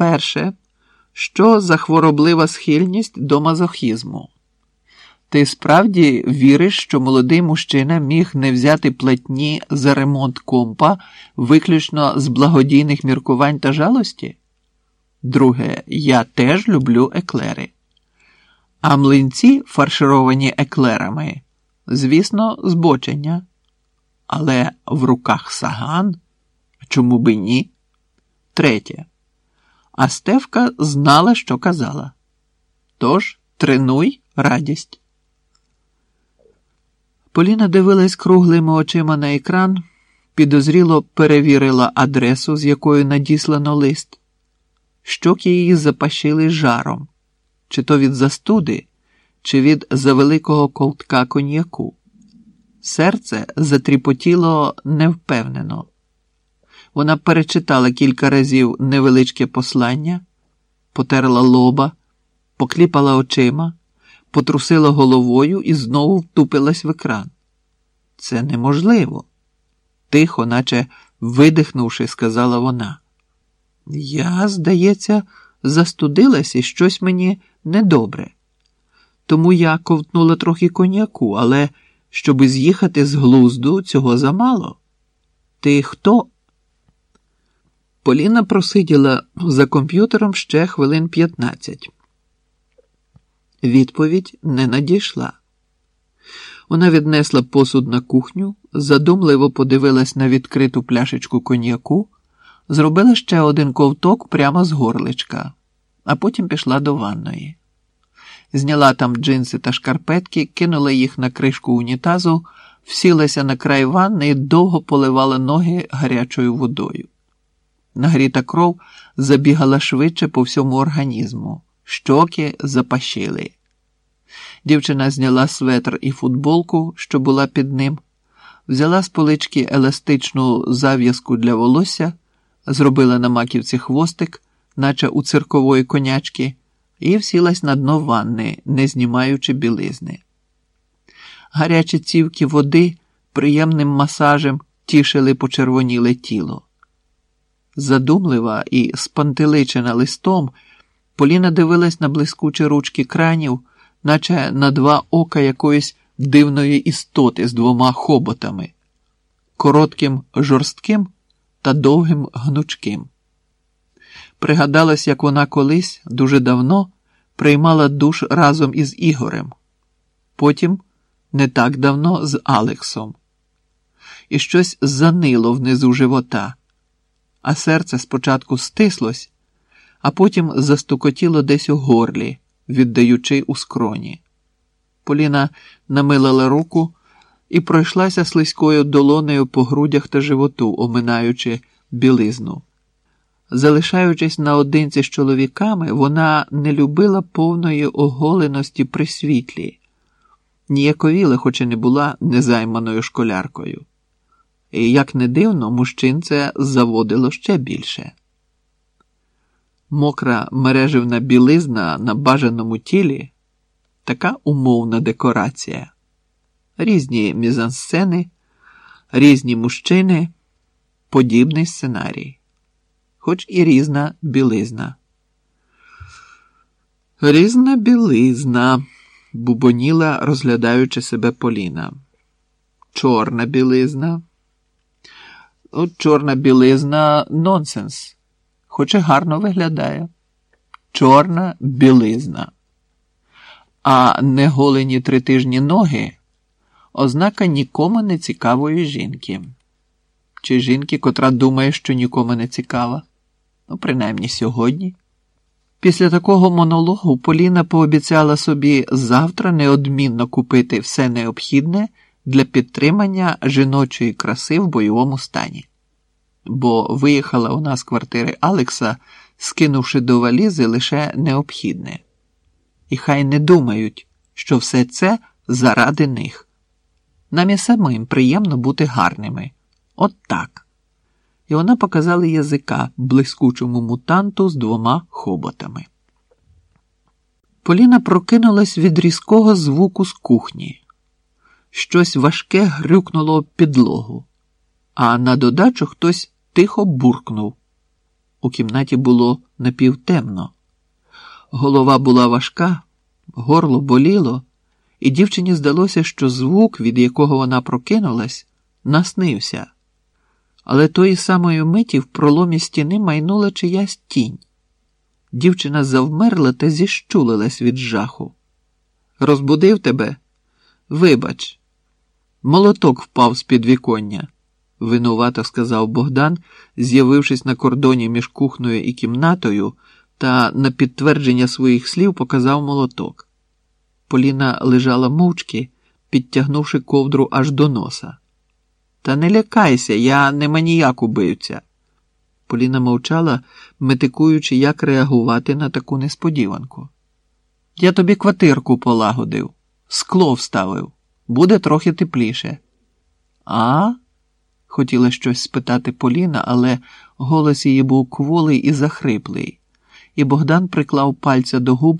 Перше, що за хвороблива схильність до мазохізму. Ти справді віриш, що молодий мужчина міг не взяти платні за ремонт компа виключно з благодійних міркувань та жалості? Друге, я теж люблю еклери. А млинці, фаршировані еклерами, звісно, збочення. Але в руках саган чому би ні? Третє. А Стевка знала, що казала. Тож тренуй радість. Поліна дивилась круглими очима на екран, підозріло перевірила адресу, з якою надіслано лист. Щоки її запашили жаром, чи то від застуди, чи від завеликого ковтка коньяку. Серце затріпотіло невпевнено. Вона перечитала кілька разів невеличке послання, потерла лоба, покліпала очима, потрусила головою і знову втупилась в екран. Це неможливо. Тихо, наче видихнувши, сказала вона. Я, здається, застудилась і щось мені недобре. Тому я ковтнула трохи коньяку, але щоби з'їхати з глузду, цього замало. Ти хто? Поліна просиділа за комп'ютером ще хвилин 15. Відповідь не надійшла. Вона віднесла посуд на кухню, задумливо подивилась на відкриту пляшечку коньяку, зробила ще один ковток прямо з горличка, а потім пішла до ванної. Зняла там джинси та шкарпетки, кинула їх на кришку унітазу, всілася на край ванни і довго поливала ноги гарячою водою. Нагріта кров забігала швидше по всьому організму, щоки запашили. Дівчина зняла светр і футболку, що була під ним, взяла з полички еластичну зав'язку для волосся, зробила на маківці хвостик, наче у циркової конячки, і всілась на дно ванни, не знімаючи білизни. Гарячі цівки води приємним масажем тішили почервоніле тіло. Задумлива і спантеличена листом, Поліна дивилась на блискучі ручки кранів, наче на два ока якоїсь дивної істоти з двома хоботами, коротким жорстким та довгим гнучким. Пригадалась, як вона колись дуже давно приймала душ разом із Ігорем, потім не так давно з Алексом, і щось занило внизу живота а серце спочатку стислось, а потім застукотіло десь у горлі, віддаючи у скроні. Поліна намилила руку і пройшлася слизькою долонею по грудях та животу, оминаючи білизну. Залишаючись наодинці з чоловіками, вона не любила повної оголеності при світлі, ніяковіла, хоч і не була незайманою школяркою. І, як не дивно, мужчин це заводило ще більше. Мокра мереживна білизна на бажаному тілі така умовна декорація, різні мізансцени, різні мужчини, подібний сценарій, хоч і різна білизна. Різна білизна, бубоніла, розглядаючи себе Поліна. Чорна білизна. От чорна білизна нонсенс, хоч і гарно виглядає. Чорна білизна. А неголені тритижні ноги ознака нікому не цікавої жінки. Чи жінки, котра думає, що нікому не цікава. Ну, принаймні сьогодні. Після такого монологу Поліна пообіцяла собі завтра неодмінно купити все необхідне для підтримання жіночої краси в бойовому стані, бо виїхала у нас з квартири Алекса, скинувши до валізи лише необхідне. І хай не думають, що все це заради них. Нам і самим приємно бути гарними. От так. І вона показала язика блискучому мутанту з двома хоботами. Поліна прокинулась від різкого звуку з кухні. Щось важке грюкнуло підлогу, а на додачу хтось тихо буркнув. У кімнаті було напівтемно. Голова була важка, горло боліло, і дівчині здалося, що звук, від якого вона прокинулась, наснився. Але тої самої миті в проломі стіни майнула чиясь тінь. Дівчина завмерла та зіщулилась від жаху. Розбудив тебе? Вибач. Молоток впав з підвіконня, винувато сказав Богдан, з'явившись на кордоні між кухнею і кімнатою, та на підтвердження своїх слів показав молоток. Поліна лежала мовчки, підтягнувши ковдру аж до носа. Та не лякайся, я не маніяк убивця. Поліна мовчала, метикуючи, як реагувати на таку несподіванку. Я тобі квартирку полагодив, скло вставив, буде трохи тепліше. А? Хотіла щось спитати Поліна, але голос її був кволий і захриплий, і Богдан приклав пальця до губ,